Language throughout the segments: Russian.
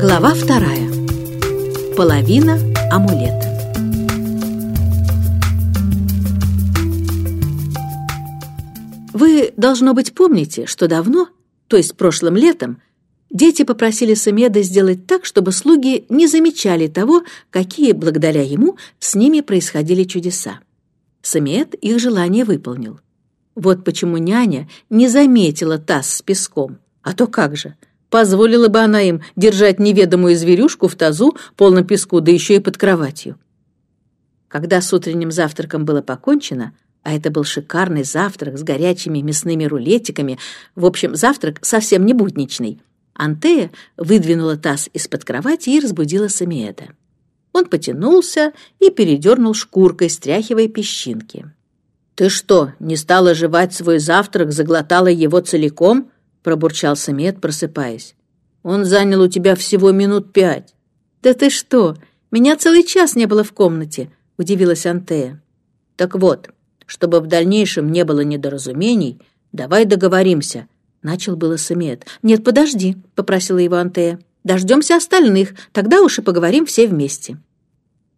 Глава вторая. Половина амулета. Вы, должно быть, помните, что давно, то есть прошлым летом, дети попросили Самеда сделать так, чтобы слуги не замечали того, какие, благодаря ему, с ними происходили чудеса. Самед их желание выполнил. Вот почему няня не заметила таз с песком. А то как же, позволила бы она им держать неведомую зверюшку в тазу, полном песку, да еще и под кроватью. Когда с утренним завтраком было покончено, а это был шикарный завтрак с горячими мясными рулетиками, в общем, завтрак совсем не будничный, Антея выдвинула таз из-под кровати и разбудила Самиэда. Он потянулся и передернул шкуркой, стряхивая песчинки. «Ты что, не стала жевать свой завтрак, заглотала его целиком?» — пробурчал Самет, просыпаясь. «Он занял у тебя всего минут пять». «Да ты что? Меня целый час не было в комнате», — удивилась Антея. «Так вот, чтобы в дальнейшем не было недоразумений, давай договоримся», — начал было Самет. «Нет, подожди», — попросила его Антея. «Дождемся остальных, тогда уж и поговорим все вместе».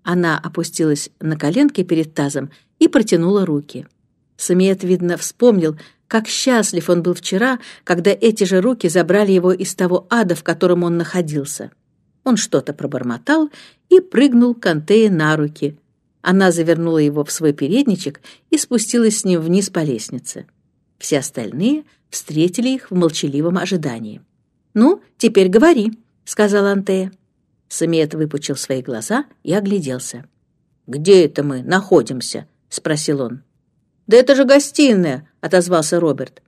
Она опустилась на коленки перед тазом и протянула руки. Самиет, видно, вспомнил, как счастлив он был вчера, когда эти же руки забрали его из того ада, в котором он находился. Он что-то пробормотал и прыгнул к Антее на руки. Она завернула его в свой передничек и спустилась с ним вниз по лестнице. Все остальные встретили их в молчаливом ожидании. «Ну, теперь говори», — сказала Антея. Самиет выпучил свои глаза и огляделся. «Где это мы находимся?» — спросил он. «Да это же гостиная!» — отозвался Роберт.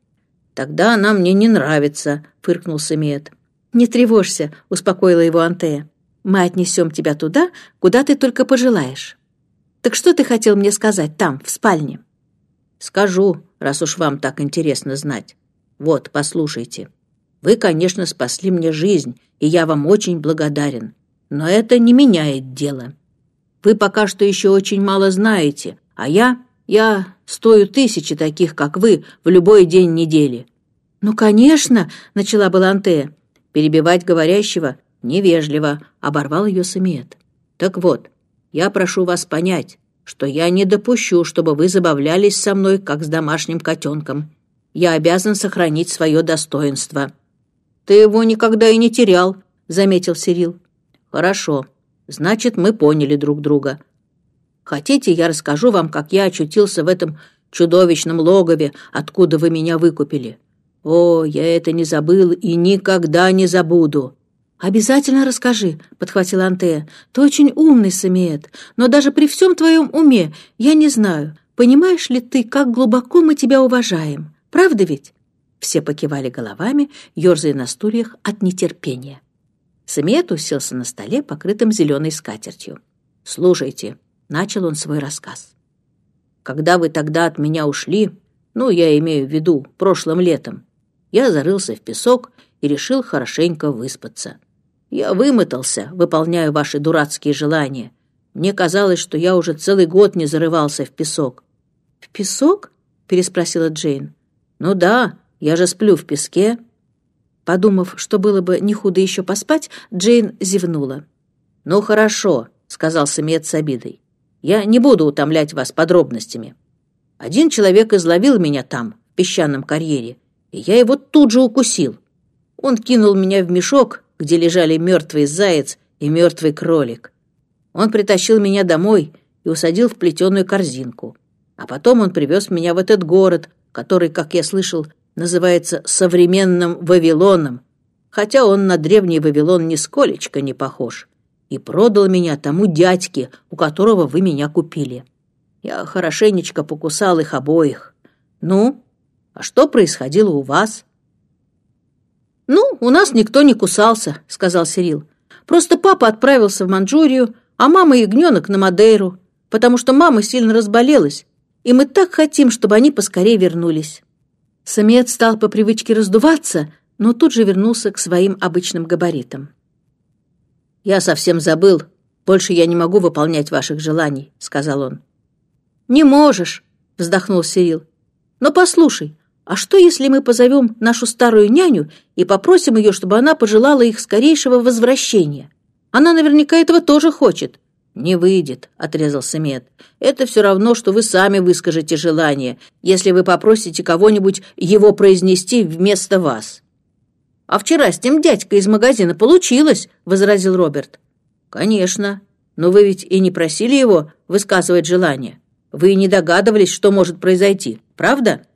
«Тогда она мне не нравится», — фыркнул Самиет. «Не тревожься», — успокоила его Антея. «Мы отнесем тебя туда, куда ты только пожелаешь». «Так что ты хотел мне сказать там, в спальне?» «Скажу, раз уж вам так интересно знать. Вот, послушайте. Вы, конечно, спасли мне жизнь, и я вам очень благодарен. Но это не меняет дело. Вы пока что еще очень мало знаете, а я... я стою тысячи таких, как вы, в любой день недели». «Ну, конечно!» — начала была Антея. Перебивать говорящего невежливо, оборвал ее Самиет. «Так вот, я прошу вас понять, что я не допущу, чтобы вы забавлялись со мной, как с домашним котенком. Я обязан сохранить свое достоинство». «Ты его никогда и не терял», — заметил Сирил. «Хорошо. Значит, мы поняли друг друга. Хотите, я расскажу вам, как я очутился в этом чудовищном логове, откуда вы меня выкупили? О, я это не забыл и никогда не забуду!» «Обязательно расскажи», — подхватила Антея. «Ты очень умный, Самиет, но даже при всем твоем уме я не знаю, понимаешь ли ты, как глубоко мы тебя уважаем. Правда ведь?» Все покивали головами, ерзая на стульях от нетерпения. Самиет уселся на столе, покрытым зеленой скатертью. «Слушайте», — начал он свой рассказ. «Когда вы тогда от меня ушли, ну, я имею в виду, прошлым летом, я зарылся в песок и решил хорошенько выспаться. Я вымотался, выполняя ваши дурацкие желания. Мне казалось, что я уже целый год не зарывался в песок». «В песок?» — переспросила Джейн. «Ну да, я же сплю в песке, Подумав, что было бы не худо еще поспать, Джейн зевнула. «Ну хорошо», — сказал Самиет с обидой. «Я не буду утомлять вас подробностями. Один человек изловил меня там, в песчаном карьере, и я его тут же укусил. Он кинул меня в мешок, где лежали мертвый заяц и мертвый кролик. Он притащил меня домой и усадил в плетеную корзинку. А потом он привез меня в этот город, который, как я слышал, называется современным Вавилоном, хотя он на древний Вавилон нисколечко не похож, и продал меня тому дядьке, у которого вы меня купили. Я хорошенечко покусал их обоих. Ну, а что происходило у вас?» «Ну, у нас никто не кусался», — сказал Сирил. «Просто папа отправился в Манчжурию, а мама и ягненок на Мадейру, потому что мама сильно разболелась, и мы так хотим, чтобы они поскорее вернулись». Самец стал по привычке раздуваться, но тут же вернулся к своим обычным габаритам. «Я совсем забыл. Больше я не могу выполнять ваших желаний», — сказал он. «Не можешь», — вздохнул Сирил. «Но послушай, А что, если мы позовем нашу старую няню и попросим ее, чтобы она пожелала их скорейшего возвращения? Она наверняка этого тоже хочет. «Не выйдет», — отрезал Самет. «Это все равно, что вы сами выскажете желание, если вы попросите кого-нибудь его произнести вместо вас». «А вчера с тем дядькой из магазина получилось», — возразил Роберт. «Конечно. Но вы ведь и не просили его высказывать желание. Вы и не догадывались, что может произойти, правда?»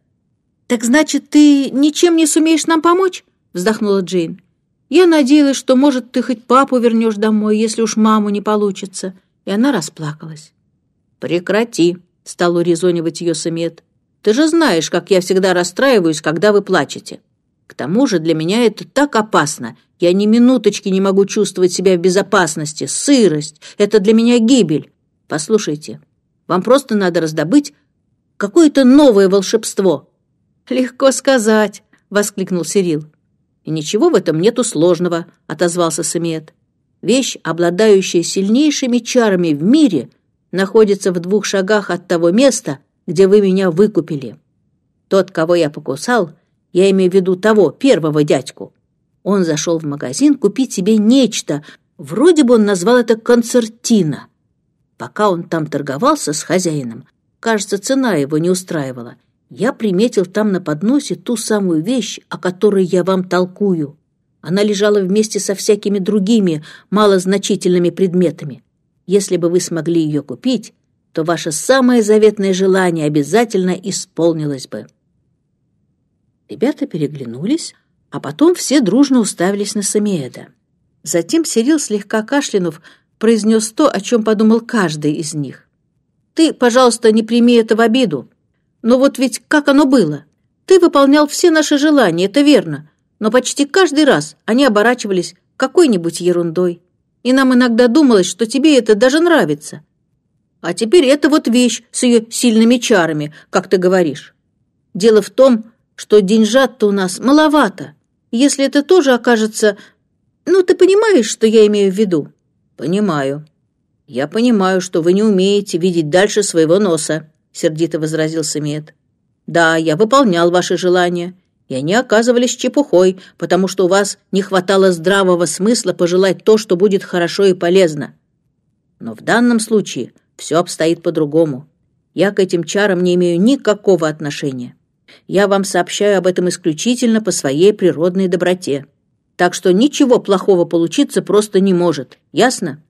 «Так значит, ты ничем не сумеешь нам помочь?» — вздохнула Джейн. «Я надеялась, что, может, ты хоть папу вернешь домой, если уж маму не получится». И она расплакалась. «Прекрати», — стал урезонивать ее Самет. «Ты же знаешь, как я всегда расстраиваюсь, когда вы плачете. К тому же для меня это так опасно. Я ни минуточки не могу чувствовать себя в безопасности. Сырость — это для меня гибель. Послушайте, вам просто надо раздобыть какое-то новое волшебство». «Легко сказать», — воскликнул Сирил. «И ничего в этом нету сложного», — отозвался Самет. «Вещь, обладающая сильнейшими чарами в мире, находится в двух шагах от того места, где вы меня выкупили. Тот, кого я покусал, я имею в виду того, первого дядьку. Он зашел в магазин купить себе нечто, вроде бы он назвал это концертина. Пока он там торговался с хозяином, кажется, цена его не устраивала, я приметил там на подносе ту самую вещь, о которой я вам толкую. Она лежала вместе со всякими другими малозначительными предметами. Если бы вы смогли ее купить, то ваше самое заветное желание обязательно исполнилось бы. Ребята переглянулись, а потом все дружно уставились на Самиэда. Затем Сирил, слегка кашлянув, произнес то, о чем подумал каждый из них. «Ты, пожалуйста, не прими это в обиду. Но вот ведь как оно было? Ты выполнял все наши желания, это верно, но почти каждый раз они оборачивались какой-нибудь ерундой. И нам иногда думалось, что тебе это даже нравится. А теперь это вот вещь с ее сильными чарами, как ты говоришь. Дело в том, что деньжат-то у нас маловато. Если это тоже окажется... Ну, ты понимаешь, что я имею в виду? Понимаю. Я понимаю, что вы не умеете видеть дальше своего носа сердито возразил Самиет. «Да, я выполнял ваши желания, и они оказывались чепухой, потому что у вас не хватало здравого смысла пожелать то, что будет хорошо и полезно. Но в данном случае все обстоит по-другому. Я к этим чарам не имею никакого отношения. Я вам сообщаю об этом исключительно по своей природной доброте. Так что ничего плохого получиться просто не может. Ясно?»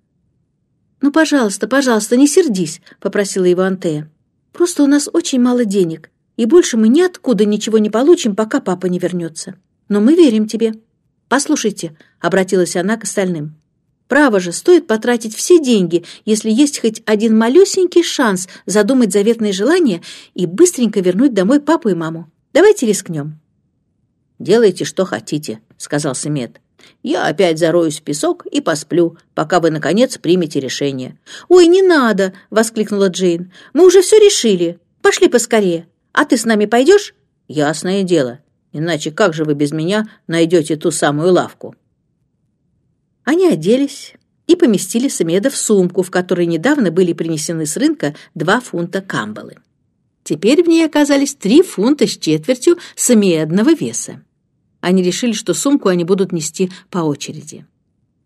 «Ну, пожалуйста, пожалуйста, не сердись», — попросила его Антея. Просто у нас очень мало денег, и больше мы ниоткуда ничего не получим, пока папа не вернется. Но мы верим тебе. Послушайте, — обратилась она к остальным. Право же, стоит потратить все деньги, если есть хоть один малюсенький шанс задумать заветные желания и быстренько вернуть домой папу и маму. Давайте рискнем. «Делайте, что хотите», — сказал Семет. «Я опять зароюсь в песок и посплю, пока вы, наконец, примете решение». «Ой, не надо!» — воскликнула Джейн. «Мы уже все решили. Пошли поскорее. А ты с нами пойдешь?» «Ясное дело. Иначе как же вы без меня найдете ту самую лавку?» Они оделись и поместили Самеда в сумку, в которой недавно были принесены с рынка два фунта камбалы. Теперь в ней оказались три фунта с четвертью самиедного веса. Они решили, что сумку они будут нести по очереди.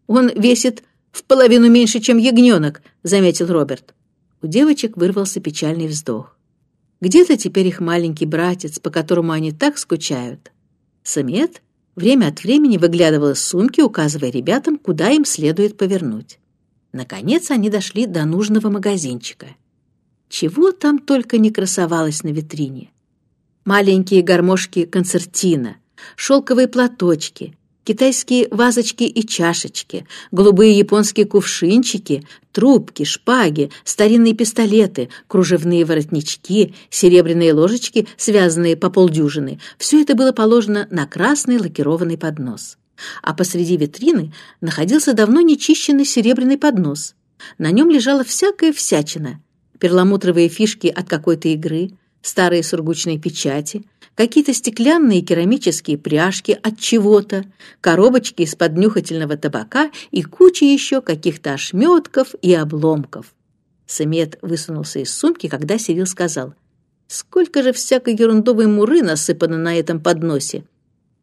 «Он весит в половину меньше, чем ягненок», — заметил Роберт. У девочек вырвался печальный вздох. Где-то теперь их маленький братец, по которому они так скучают. Самет время от времени выглядывал из сумки, указывая ребятам, куда им следует повернуть. Наконец они дошли до нужного магазинчика. Чего там только не красовалось на витрине. Маленькие гармошки концертина, шелковые платочки, китайские вазочки и чашечки, голубые японские кувшинчики, трубки, шпаги, старинные пистолеты, кружевные воротнички, серебряные ложечки, связанные по полдюжины. Все это было положено на красный лакированный поднос. А посреди витрины находился давно нечищенный серебряный поднос. На нем лежала всякая всячина. Перламутровые фишки от какой-то игры, старые сургучные печати — какие-то стеклянные керамические пряжки от чего-то, коробочки из-под нюхательного табака и куча еще каких-то ошметков и обломков. Самет высунулся из сумки, когда Сирил сказал, Сколько же всякой ерундовой муры насыпано на этом подносе.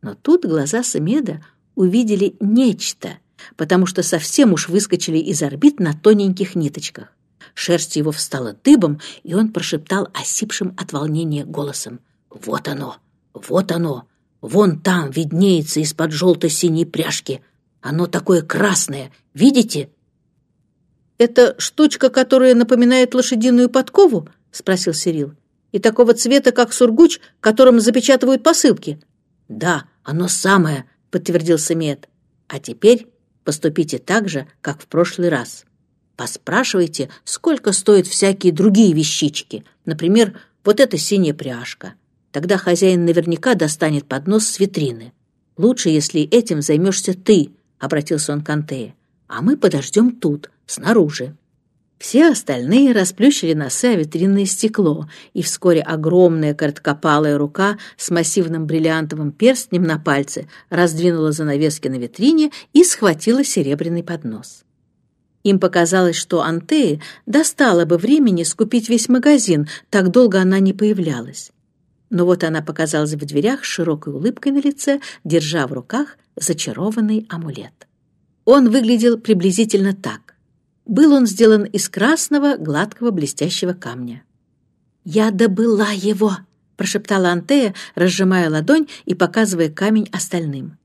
Но тут глаза Самеда увидели нечто, потому что совсем уж выскочили из орбит на тоненьких ниточках. Шерсть его встала дыбом, и он прошептал осипшим от волнения голосом. «Вот оно! Вот оно! Вон там виднеется из-под желто-синей пряжки. Оно такое красное. Видите?» «Это штучка, которая напоминает лошадиную подкову?» — спросил Сирил. «И такого цвета, как сургуч, которым запечатывают посылки?» «Да, оно самое», — подтвердил Самиет. «А теперь поступите так же, как в прошлый раз». Поспрашивайте, сколько стоят всякие другие вещички. Например, вот эта синяя пряжка. Тогда хозяин наверняка достанет поднос с витрины. Лучше, если этим займешься ты, — обратился он к Антее. А мы подождем тут, снаружи. Все остальные расплющили носы о витринное стекло, и вскоре огромная короткопалая рука с массивным бриллиантовым перстнем на пальце раздвинула занавески на витрине и схватила серебряный поднос. Им показалось, что Антее достало бы времени скупить весь магазин, так долго она не появлялась. Но вот она показалась в дверях с широкой улыбкой на лице, держа в руках зачарованный амулет. Он выглядел приблизительно так. Был он сделан из красного, гладкого, блестящего камня. «Я добыла его!» — прошептала Антея, разжимая ладонь и показывая камень остальным.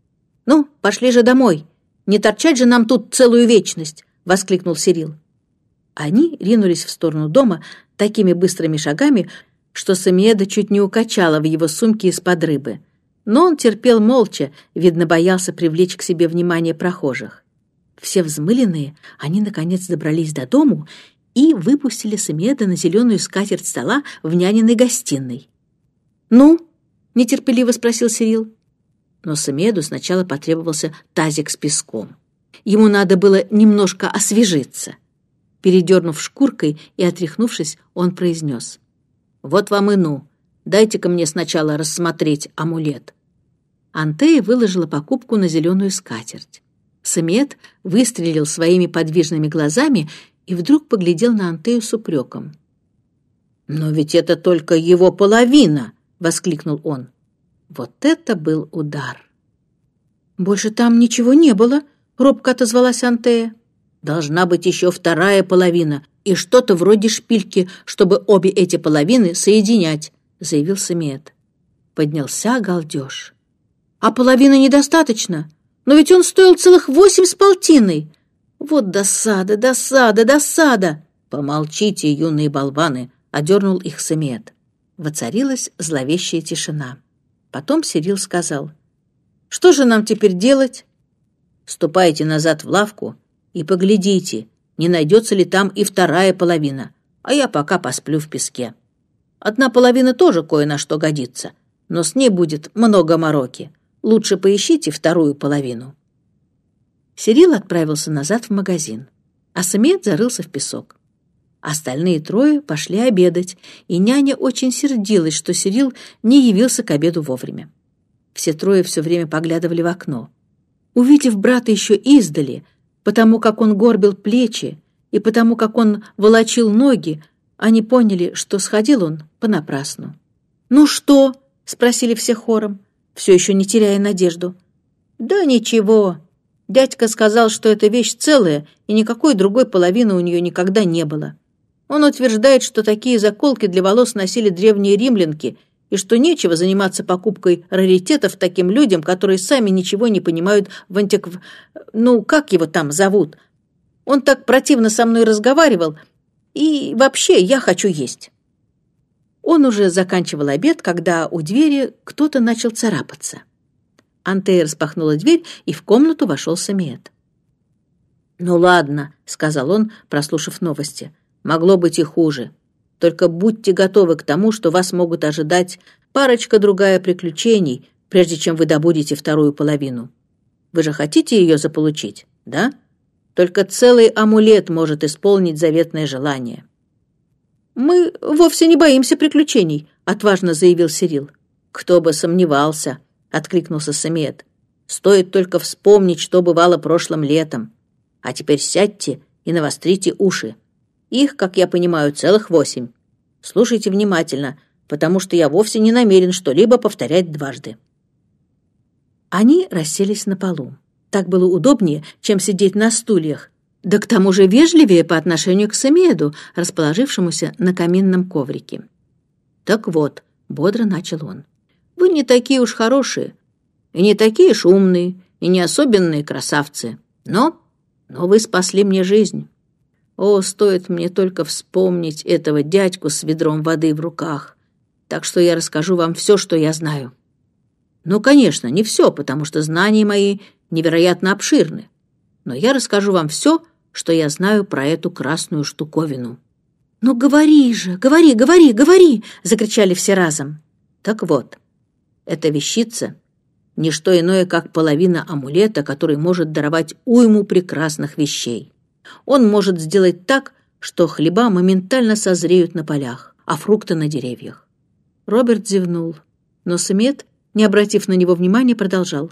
«Ну, пошли же домой! Не торчать же нам тут целую вечность!» — воскликнул Сирил. Они ринулись в сторону дома такими быстрыми шагами, что Самиеда чуть не укачала в его сумке из-под рыбы. Но он терпел молча, видно, боялся привлечь к себе внимание прохожих. Все взмыленные, они, наконец, добрались до дому и выпустили Самиеда на зеленую скатерть стола в няниной гостиной. «Ну?» — нетерпеливо спросил Сирил. Но Самеду сначала потребовался тазик с песком. Ему надо было немножко освежиться. Передернув шкуркой и отряхнувшись, он произнес. «Вот вам и ну. Дайте-ка мне сначала рассмотреть амулет». Антея выложила покупку на зеленую скатерть. Самет выстрелил своими подвижными глазами и вдруг поглядел на Антею с упреком. «Но ведь это только его половина!» — воскликнул он. Вот это был удар! «Больше там ничего не было», — робко отозвалась Антея. «Должна быть еще вторая половина и что-то вроде шпильки, чтобы обе эти половины соединять», — заявил Самиет. Поднялся галдеж. «А половины недостаточно? Но ведь он стоил целых восемь с полтиной!» «Вот досада, досада, досада!» «Помолчите, юные болваны!» — одернул их Самиет. Воцарилась зловещая тишина. Потом Сирил сказал, «Что же нам теперь делать?» Ступайте назад в лавку и поглядите, не найдется ли там и вторая половина, а я пока посплю в песке. Одна половина тоже кое на что годится, но с ней будет много мороки. Лучше поищите вторую половину». Сирил отправился назад в магазин, а Самет зарылся в песок. Остальные трое пошли обедать, и няня очень сердилась, что Сирил не явился к обеду вовремя. Все трое все время поглядывали в окно. Увидев брата еще издали, потому как он горбил плечи и потому как он волочил ноги, они поняли, что сходил он понапрасну. «Ну что?» — спросили все хором, все еще не теряя надежду. «Да ничего. Дядька сказал, что эта вещь целая, и никакой другой половины у нее никогда не было. Он утверждает, что такие заколки для волос носили древние римлянки — и что нечего заниматься покупкой раритетов таким людям, которые сами ничего не понимают в антикв... Ну, как его там зовут? Он так противно со мной разговаривал, и вообще я хочу есть». Он уже заканчивал обед, когда у двери кто-то начал царапаться. Антея распахнула дверь, и в комнату вошел Самиет. «Ну ладно», — сказал он, прослушав новости. «Могло быть и хуже. Только будьте готовы к тому, что вас могут ожидать парочка-другая приключений, прежде чем вы добудете вторую половину. Вы же хотите ее заполучить, да? Только целый амулет может исполнить заветное желание». «Мы вовсе не боимся приключений», — отважно заявил Сирил. «Кто бы сомневался», — откликнулся Самет. «Стоит только вспомнить, что бывало прошлым летом. А теперь сядьте и навострите уши. Их, как я понимаю, целых восемь. Слушайте внимательно, потому что я вовсе не намерен что-либо повторять дважды». Они расселись на полу. Так было удобнее, чем сидеть на стульях, да к тому же вежливее по отношению к Самеду, расположившемуся на каминном коврике. «Так вот», — бодро начал он, — «вы не такие уж хорошие, и не такие уж умные, и не особенные красавцы, но... но вы спасли мне жизнь. О, стоит мне только вспомнить этого дядьку с ведром воды в руках, так что я расскажу вам все, что я знаю». Ну, конечно, не все, потому что знания мои невероятно обширны. Но я расскажу вам все, что я знаю про эту красную штуковину». «Ну говори же, говори, говори, говори!» — закричали все разом. Так вот, эта вещица — не что иное, как половина амулета, который может даровать уйму прекрасных вещей. Он может сделать так, что хлеба моментально созреют на полях, а фрукты на деревьях. Роберт зевнул, но Смет, не обратив на него внимания, продолжал.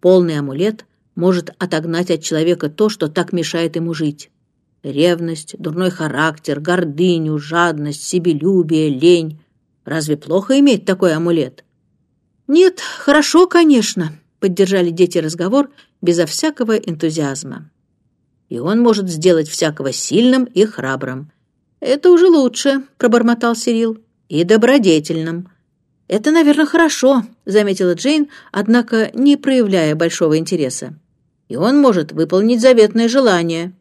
Полный амулет может отогнать от человека то, что так мешает ему жить. Ревность, дурной характер, гордыню, жадность, себелюбие, лень. Разве плохо иметь такой амулет? Нет, хорошо, конечно, поддержали дети разговор безо всякого энтузиазма. И он может сделать всякого сильным и храбрым. Это уже лучше, пробормотал Сирил. И добродетельным. Это, наверное, хорошо, заметила Джейн, однако не проявляя большого интереса и он может выполнить заветное желание».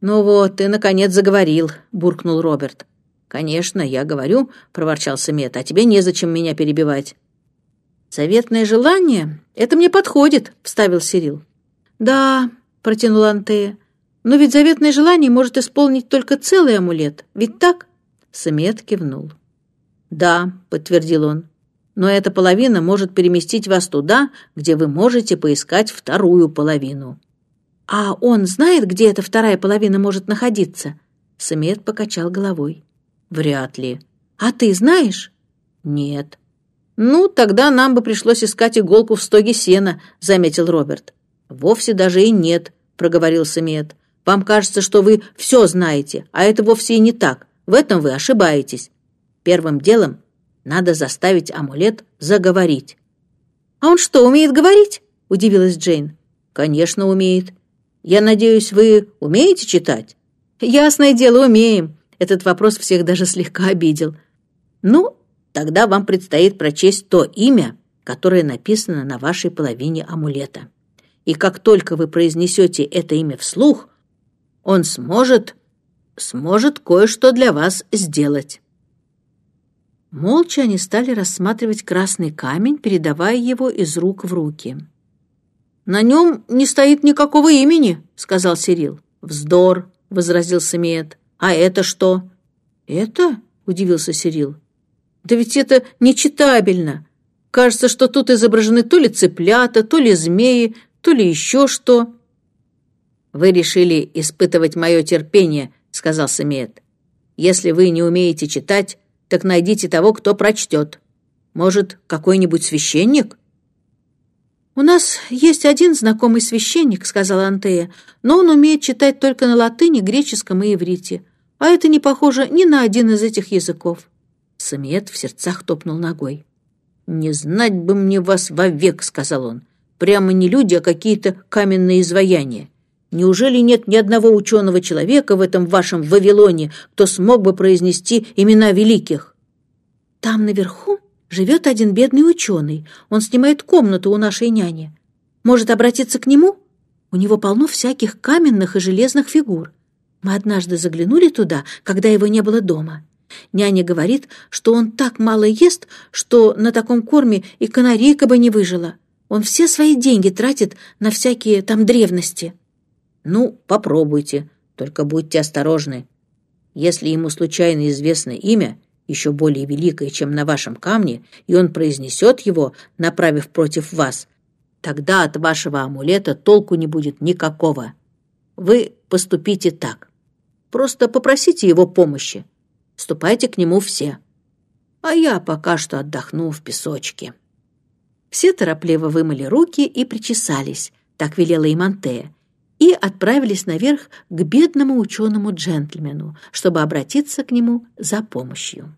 «Ну вот, ты, наконец, заговорил», — буркнул Роберт. «Конечно, я говорю», — проворчал Самет, — «а тебе незачем меня перебивать». «Заветное желание? Это мне подходит», — вставил Сирил. «Да», — протянул Антея, — «но ведь заветное желание может исполнить только целый амулет, ведь так?» Самет кивнул. «Да», — подтвердил он, но эта половина может переместить вас туда, где вы можете поискать вторую половину». «А он знает, где эта вторая половина может находиться?» Смет покачал головой. «Вряд ли». «А ты знаешь?» «Нет». «Ну, тогда нам бы пришлось искать иголку в стоге сена», — заметил Роберт. «Вовсе даже и нет», — проговорил Самет. «Вам кажется, что вы все знаете, а это вовсе и не так. В этом вы ошибаетесь. Первым делом надо заставить амулет заговорить. «А он что, умеет говорить?» — удивилась Джейн. «Конечно, умеет. Я надеюсь, вы умеете читать?» «Ясное дело, умеем». Этот вопрос всех даже слегка обидел. «Ну, тогда вам предстоит прочесть то имя, которое написано на вашей половине амулета. И как только вы произнесете это имя вслух, он сможет, сможет кое-что для вас сделать». Молча они стали рассматривать красный камень, передавая его из рук в руки. «На нем не стоит никакого имени», — сказал Сирил. «Вздор», — возразил Самиет. «А это что?» «Это?» — удивился Сирил. «Да ведь это нечитабельно. Кажется, что тут изображены то ли цыплята, то ли змеи, то ли еще что». «Вы решили испытывать мое терпение», — сказал Самиет. «Если вы не умеете читать, так найдите того, кто прочтет. Может, какой-нибудь священник?» «У нас есть один знакомый священник», — сказала Антея, «но он умеет читать только на латыни, греческом и иврите, а это не похоже ни на один из этих языков». Самиет в сердцах топнул ногой. «Не знать бы мне вас вовек», — сказал он. «Прямо не люди, а какие-то каменные изваяния. Неужели нет ни одного ученого человека в этом вашем Вавилоне, кто смог бы произнести имена великих? Там наверху живет один бедный ученый. Он снимает комнату у нашей няни. Может обратиться к нему? У него полно всяких каменных и железных фигур. Мы однажды заглянули туда, когда его не было дома. Няня говорит, что он так мало ест, что на таком корме и канарейка бы не выжила. Он все свои деньги тратит на всякие там древности. Ну, попробуйте, только будьте осторожны. Если ему случайно известно имя, еще более великое, чем на вашем камне, и он произнесет его, направив против вас, тогда от вашего амулета толку не будет никакого. Вы поступите так. Просто попросите его помощи. Ступайте к нему все. А я пока что отдохну в песочке. Все торопливо вымыли руки и причесались, так велела им Антея, и отправились наверх к бедному ученому джентльмену, чтобы обратиться к нему за помощью.